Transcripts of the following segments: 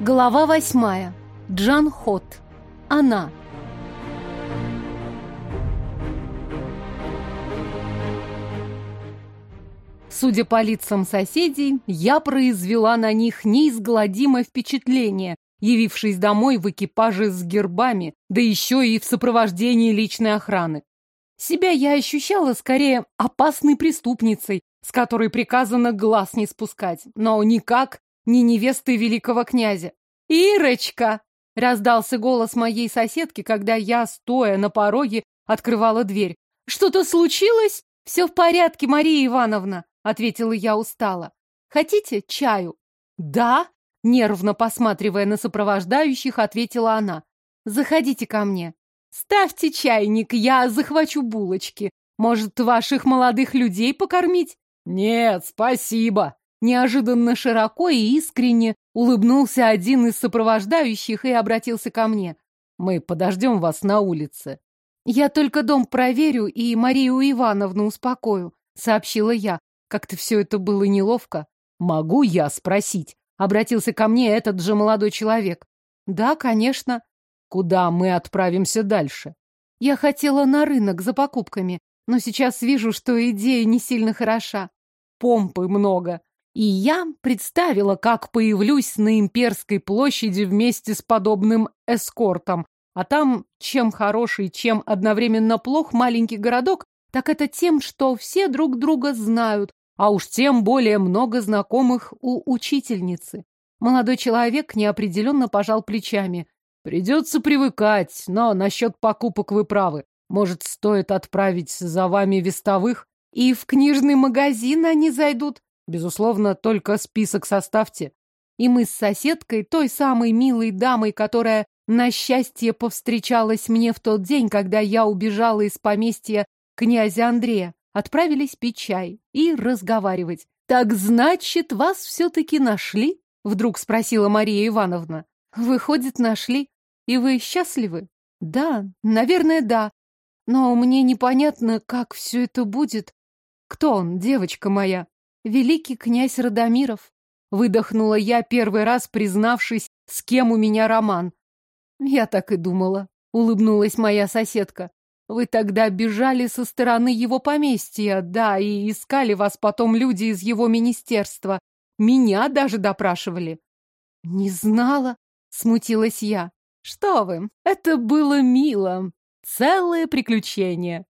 Глава восьмая. Джан Хот. Она. Судя по лицам соседей, я произвела на них неизгладимое впечатление, явившись домой в экипаже с гербами, да еще и в сопровождении личной охраны. Себя я ощущала скорее опасной преступницей, с которой приказано глаз не спускать, но никак не невесты великого князя. «Ирочка!» — раздался голос моей соседки, когда я, стоя на пороге, открывала дверь. «Что-то случилось?» «Все в порядке, Мария Ивановна», — ответила я устало. «Хотите чаю?» «Да», — нервно посматривая на сопровождающих, ответила она. «Заходите ко мне. Ставьте чайник, я захвачу булочки. Может, ваших молодых людей покормить?» «Нет, спасибо!» Неожиданно широко и искренне улыбнулся один из сопровождающих и обратился ко мне. «Мы подождем вас на улице». «Я только дом проверю и Марию Ивановну успокою», — сообщила я. Как-то все это было неловко. «Могу я спросить?» — обратился ко мне этот же молодой человек. «Да, конечно». «Куда мы отправимся дальше?» «Я хотела на рынок за покупками, но сейчас вижу, что идея не сильно хороша. Помпы много. И я представила, как появлюсь на Имперской площади вместе с подобным эскортом. А там, чем хороший, чем одновременно плох маленький городок, так это тем, что все друг друга знают, а уж тем более много знакомых у учительницы. Молодой человек неопределенно пожал плечами. Придется привыкать, но насчет покупок вы правы. Может, стоит отправить за вами вестовых? И в книжный магазин они зайдут. Безусловно, только список составьте. И мы с соседкой, той самой милой дамой, которая на счастье повстречалась мне в тот день, когда я убежала из поместья князя Андрея, отправились пить чай и разговаривать. «Так значит, вас все-таки нашли?» — вдруг спросила Мария Ивановна. «Выходит, нашли. И вы счастливы?» «Да, наверное, да. Но мне непонятно, как все это будет. Кто он, девочка моя?» Великий князь Радомиров. Выдохнула я первый раз, признавшись, с кем у меня роман. Я так и думала, улыбнулась моя соседка. Вы тогда бежали со стороны его поместья, да, и искали вас потом люди из его министерства. Меня даже допрашивали. Не знала, смутилась я. Что вы, это было мило. Целое приключение.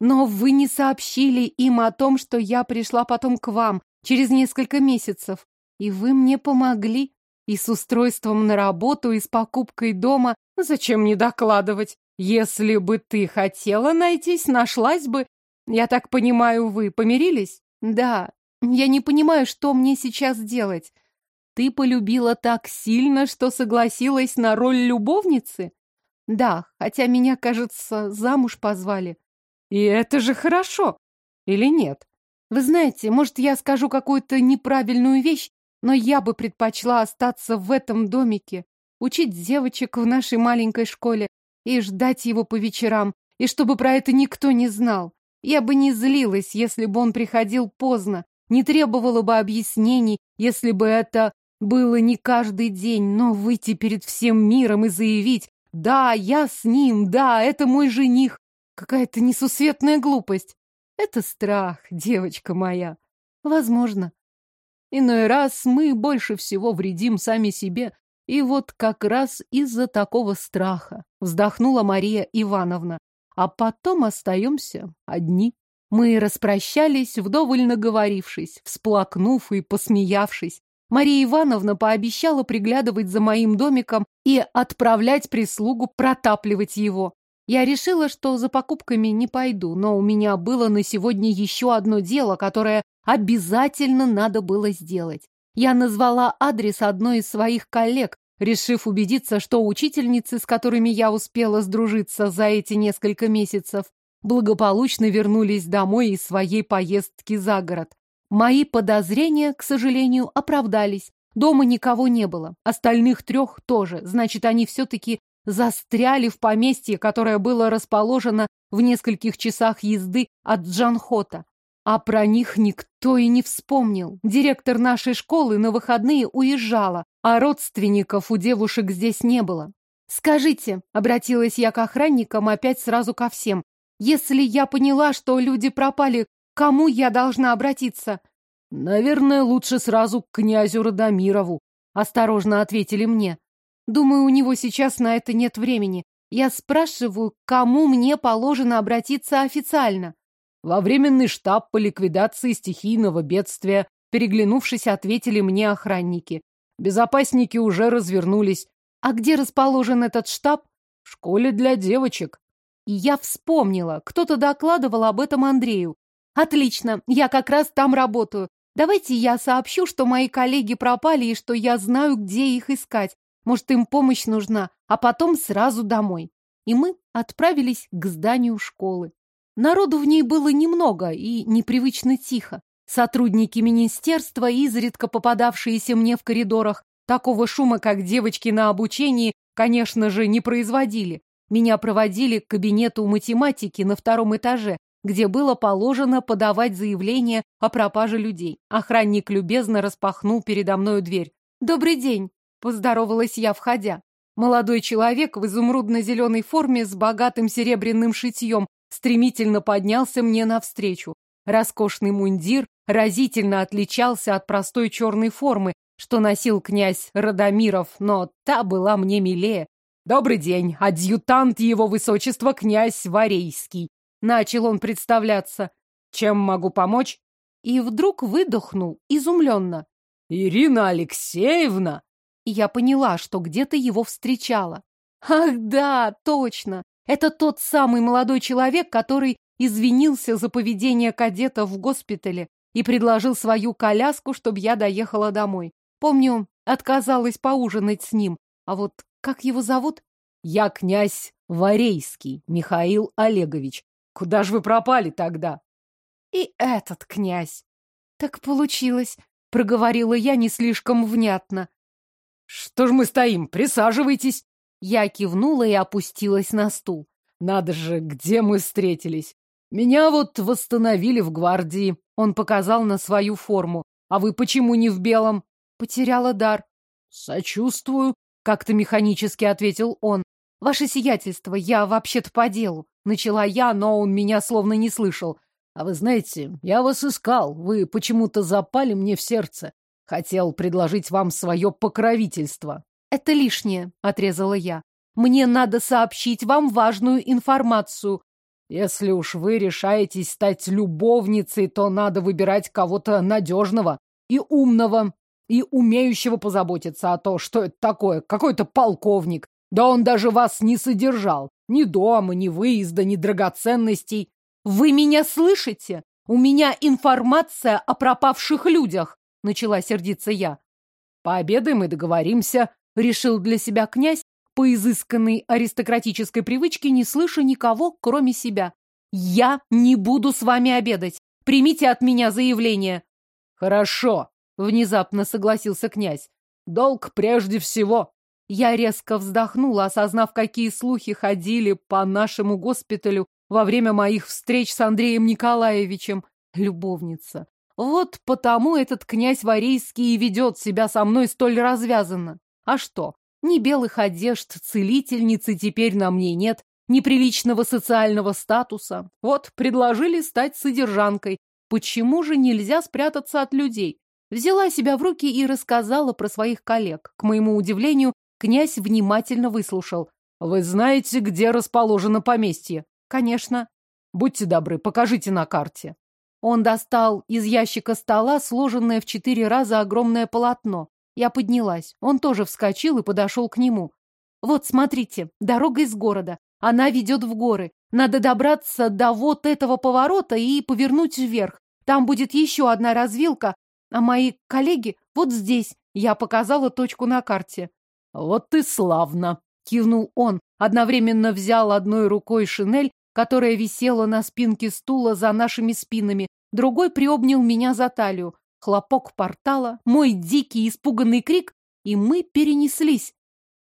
Но вы не сообщили им о том, что я пришла потом к вам через несколько месяцев. И вы мне помогли. И с устройством на работу, и с покупкой дома. Зачем мне докладывать? Если бы ты хотела найтись, нашлась бы. Я так понимаю, вы помирились? Да. Я не понимаю, что мне сейчас делать. Ты полюбила так сильно, что согласилась на роль любовницы? Да, хотя меня, кажется, замуж позвали. И это же хорошо. Или нет? Вы знаете, может, я скажу какую-то неправильную вещь, но я бы предпочла остаться в этом домике, учить девочек в нашей маленькой школе и ждать его по вечерам, и чтобы про это никто не знал. Я бы не злилась, если бы он приходил поздно, не требовала бы объяснений, если бы это было не каждый день, но выйти перед всем миром и заявить «Да, я с ним, да, это мой жених, Какая-то несусветная глупость. Это страх, девочка моя. Возможно. Иной раз мы больше всего вредим сами себе. И вот как раз из-за такого страха вздохнула Мария Ивановна. А потом остаемся одни. Мы распрощались, вдоволь наговорившись, всплакнув и посмеявшись. Мария Ивановна пообещала приглядывать за моим домиком и отправлять прислугу протапливать его. Я решила, что за покупками не пойду, но у меня было на сегодня еще одно дело, которое обязательно надо было сделать. Я назвала адрес одной из своих коллег, решив убедиться, что учительницы, с которыми я успела сдружиться за эти несколько месяцев, благополучно вернулись домой из своей поездки за город. Мои подозрения, к сожалению, оправдались. Дома никого не было. Остальных трех тоже. Значит, они все-таки застряли в поместье, которое было расположено в нескольких часах езды от Джанхота. А про них никто и не вспомнил. Директор нашей школы на выходные уезжала, а родственников у девушек здесь не было. «Скажите», — обратилась я к охранникам опять сразу ко всем, «если я поняла, что люди пропали, кому я должна обратиться?» «Наверное, лучше сразу к князю Радомирову», — осторожно ответили мне. «Думаю, у него сейчас на это нет времени. Я спрашиваю, кому мне положено обратиться официально?» Во временный штаб по ликвидации стихийного бедствия, переглянувшись, ответили мне охранники. Безопасники уже развернулись. А где расположен этот штаб? В школе для девочек. И я вспомнила, кто-то докладывал об этом Андрею. Отлично, я как раз там работаю. Давайте я сообщу, что мои коллеги пропали и что я знаю, где их искать. Может, им помощь нужна, а потом сразу домой. И мы отправились к зданию школы. Народу в ней было немного и непривычно тихо. Сотрудники министерства, изредка попадавшиеся мне в коридорах, такого шума, как девочки на обучении, конечно же, не производили. Меня проводили к кабинету математики на втором этаже, где было положено подавать заявление о пропаже людей. Охранник любезно распахнул передо мною дверь. «Добрый день!» – поздоровалась я, входя. Молодой человек в изумрудно-зеленой форме с богатым серебряным шитьем стремительно поднялся мне навстречу. Роскошный мундир разительно отличался от простой черной формы, что носил князь Радомиров, но та была мне милее. «Добрый день, адъютант его высочества князь Варейский!» Начал он представляться. «Чем могу помочь?» И вдруг выдохнул, изумленно. «Ирина Алексеевна!» И я поняла, что где-то его встречала. «Ах да, точно! Это тот самый молодой человек, который извинился за поведение кадета в госпитале и предложил свою коляску, чтобы я доехала домой. Помню, отказалась поужинать с ним. А вот как его зовут? Я князь Варейский Михаил Олегович. Куда же вы пропали тогда? И этот князь. Так получилось, проговорила я не слишком внятно. Что ж мы стоим? Присаживайтесь. Я кивнула и опустилась на стул. Надо же, где мы встретились? Меня вот восстановили в гвардии. Он показал на свою форму. А вы почему не в белом? Потеряла дар. Сочувствую, как-то механически ответил он. Ваше сиятельство, я вообще-то по делу. Начала я, но он меня словно не слышал. А вы знаете, я вас искал. Вы почему-то запали мне в сердце. Хотел предложить вам свое покровительство. «Это лишнее», — отрезала я. «Мне надо сообщить вам важную информацию». «Если уж вы решаетесь стать любовницей, то надо выбирать кого-то надежного и умного, и умеющего позаботиться о том, что это такое, какой-то полковник. Да он даже вас не содержал. Ни дома, ни выезда, ни драгоценностей. Вы меня слышите? У меня информация о пропавших людях, начала сердиться я. Пообедаем и договоримся, решил для себя князь, по изысканной аристократической привычке, не слыша никого, кроме себя. «Я не буду с вами обедать. Примите от меня заявление». «Хорошо», — внезапно согласился князь. «Долг прежде всего». Я резко вздохнула, осознав, какие слухи ходили по нашему госпиталю во время моих встреч с Андреем Николаевичем. Любовница. Вот потому этот князь Варейский и ведет себя со мной столь развязанно. А что? Ни белых одежд, целительницы теперь на мне нет, ни приличного социального статуса. Вот, предложили стать содержанкой. Почему же нельзя спрятаться от людей? Взяла себя в руки и рассказала про своих коллег. К моему удивлению, князь внимательно выслушал. «Вы знаете, где расположено поместье?» «Конечно». «Будьте добры, покажите на карте». Он достал из ящика стола сложенное в четыре раза огромное полотно. Я поднялась. Он тоже вскочил и подошел к нему. Вот, смотрите, дорога из города. Она ведет в горы. Надо добраться до вот этого поворота и повернуть вверх. Там будет еще одна развилка, а мои коллеги вот здесь. Я показала точку на карте. Вот ты славно, кивнул он. Одновременно взял одной рукой шинель, которая висела на спинке стула за нашими спинами, другой приобнял меня за талию хлопок портала, мой дикий испуганный крик, и мы перенеслись.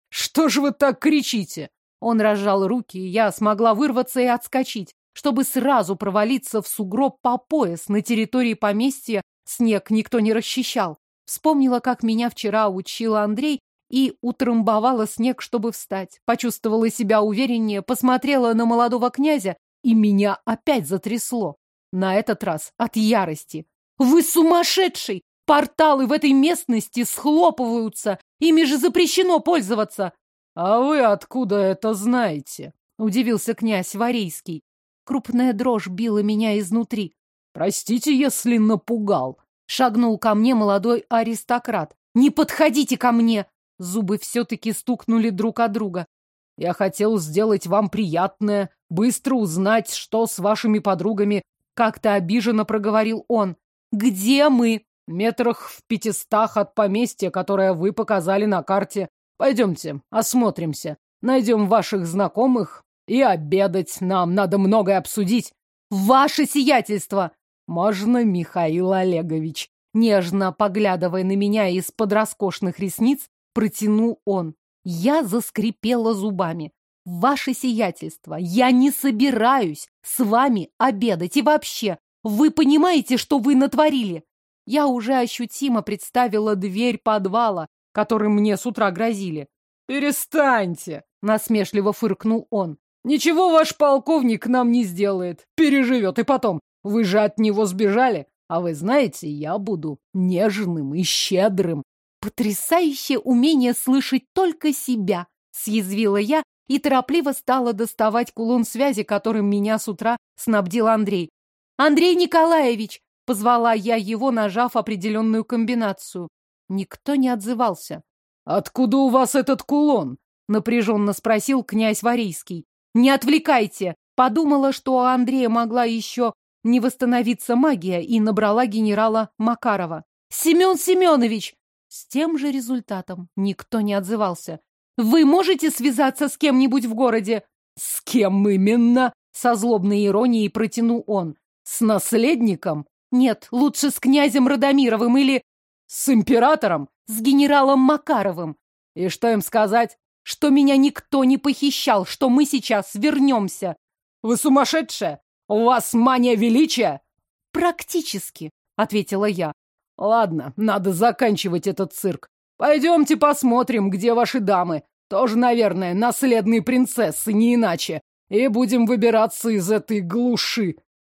«Что же вы так кричите?» Он разжал руки, и я смогла вырваться и отскочить. чтобы сразу провалиться в сугроб по пояс на территории поместья снег никто не расчищал. Вспомнила, как меня вчера учил Андрей, и утрамбовала снег, чтобы встать. Почувствовала себя увереннее, посмотрела на молодого князя, и меня опять затрясло. На этот раз от ярости. «Вы сумасшедший! Порталы в этой местности схлопываются! Ими же запрещено пользоваться!» «А вы откуда это знаете?» — удивился князь Варейский. Крупная дрожь била меня изнутри. «Простите, если напугал», — шагнул ко мне молодой аристократ. «Не подходите ко мне!» Зубы все-таки стукнули друг от друга. «Я хотел сделать вам приятное, быстро узнать, что с вашими подругами», — как-то обиженно проговорил он. «Где мы?» «Метрах в пятистах от поместья, которое вы показали на карте. Пойдемте, осмотримся, найдем ваших знакомых и обедать. Нам надо многое обсудить». «Ваше сиятельство!» «Можно, Михаил Олегович?» Нежно поглядывая на меня из-под роскошных ресниц, протянул он. Я заскрипела зубами. «Ваше сиятельство, я не собираюсь с вами обедать и вообще. Вы понимаете, что вы натворили?» Я уже ощутимо представила дверь подвала, которым мне с утра грозили. «Перестаньте!» — насмешливо фыркнул он. «Ничего ваш полковник нам не сделает. Переживет. И потом, вы же от него сбежали. А вы знаете, я буду нежным и щедрым. Потрясающее умение слышать только себя, съязвила я и торопливо стала доставать кулон связи, которым меня с утра снабдил Андрей. «Андрей Николаевич!» — позвала я его, нажав определенную комбинацию. Никто не отзывался. «Откуда у вас этот кулон?» — напряженно спросил князь Варийский. «Не отвлекайте!» Подумала, что у Андрея могла еще не восстановиться магия, и набрала генерала Макарова. «Семен Семенович!» С тем же результатом никто не отзывался. «Вы можете связаться с кем-нибудь в городе?» «С кем именно?» — со злобной иронией протянул он. «С наследником?» «Нет, лучше с князем Радомировым или...» «С императором?» «С генералом Макаровым». «И что им сказать?» «Что меня никто не похищал, что мы сейчас вернемся». «Вы сумасшедшая? У вас мания величия?» «Практически», — ответила я. Ладно, надо заканчивать этот цирк. Пойдемте посмотрим, где ваши дамы. Тоже, наверное, наследные принцессы, не иначе. И будем выбираться из этой глуши.